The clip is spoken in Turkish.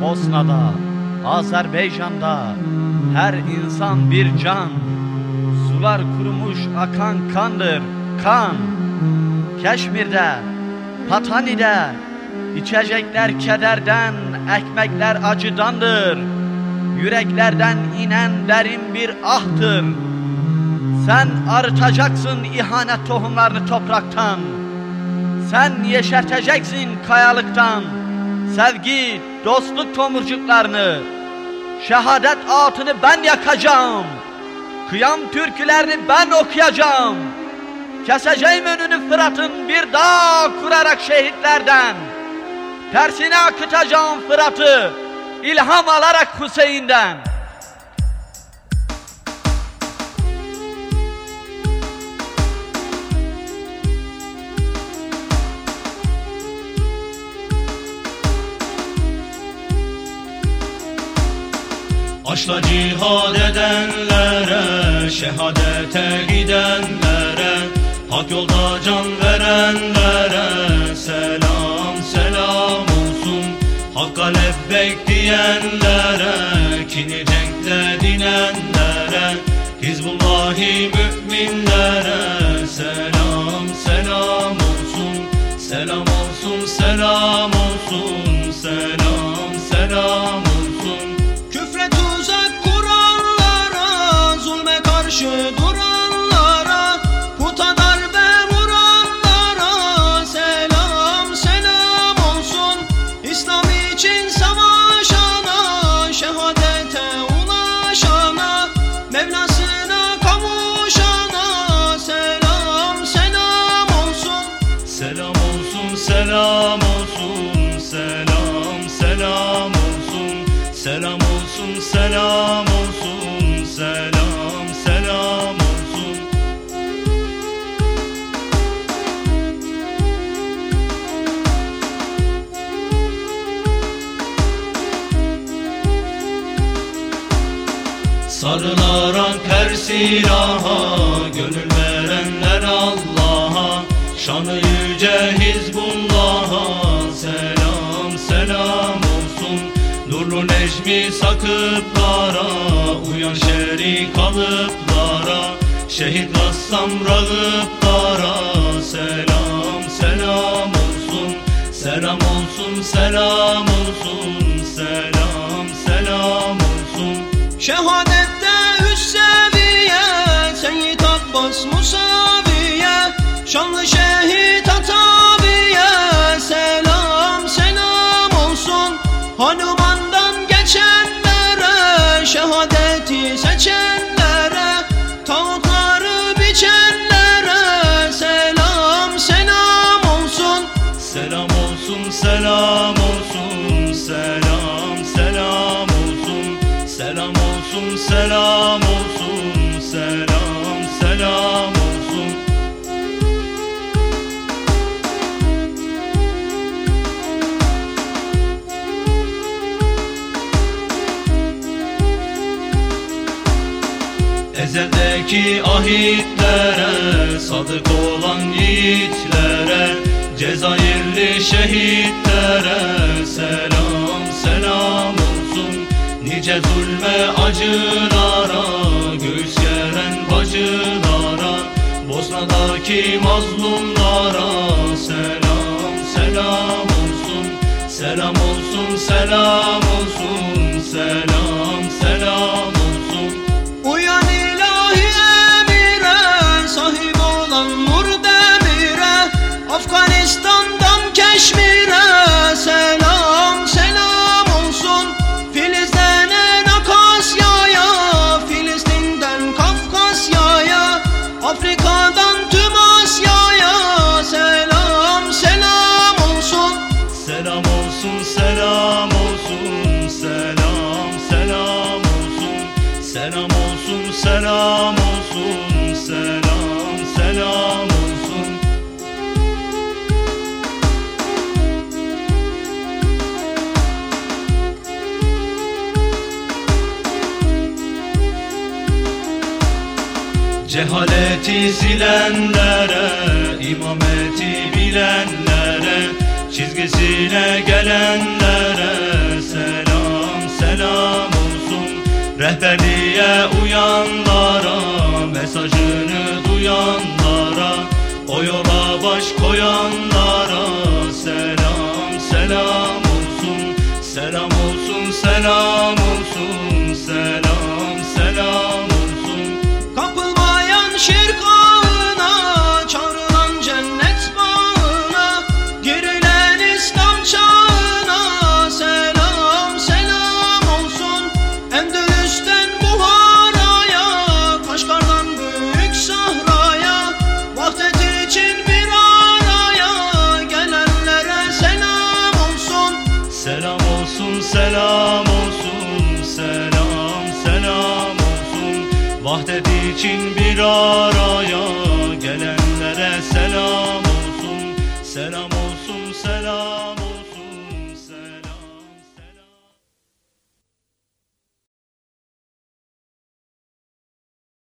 Bosna'da, Azerbaycan'da her insan bir can. Sular kurumuş akan kandır, kan. Keşmir'de, Patani'de içecekler kederden, ekmekler acıdandır. Yüreklerden inen derin bir ahtır. Sen arıtacaksın ihanet tohumlarını topraktan. Sen yeşerteceksin kayalıktan. Sevgi, dostluk tomurcuklarını. Şehadet ağıtını ben yakacağım. Kıyam türkülerini ben okuyacağım. Keseceğim önünü Fırat'ın bir dağ kurarak şehitlerden. Tersine akıtacağım Fırat'ı ilham alarak Hüseyin'den. Aşla cihad edenlere, şehadete gidenlere Hak yolda can verenlere selam selam olsun. Hakka lebbek diyenlere, kini cenkle dinenlere Hizbullahi müminlere selam olsun, selam, selam olsun. Sarılarak her silaha Gönül verenler Allah'a Şanı yüce Necmi sakıplara Uyan şeri kalıplara Şehit Gassam rağıplara Selam selam olsun. Selam olsun selam olsun Selam selam olsun. Şehadette Geçenlere Şehadeti seçenlere Tağutları biçenlere Selam selam olsun. Selam olsun, selam olsun, selam, selam olsun, selam olsun, selam olsun, Ezeldeki ahitlere, sadık olan yiğitlere, Cezayirli şehitlere selam selam olsun. Nice zulme acılara, göğüs geren bacılara Bosna'daki mazlumlara selam selam olsun. Selam olsun, selam olsun, selam selam olsun, selam olsun, selam, selam olsun. Cehaleti silenlere, imameti bilenlere Ziyaretiyle gelenlere selam selam olsun Rehberliğe uyanlara mesajını duyanlara O yola baş koyanlara Selam olsun, selam olsun, selam, selam olsun. Vahdet için bir araya gelenlere selam olsun. Selam olsun,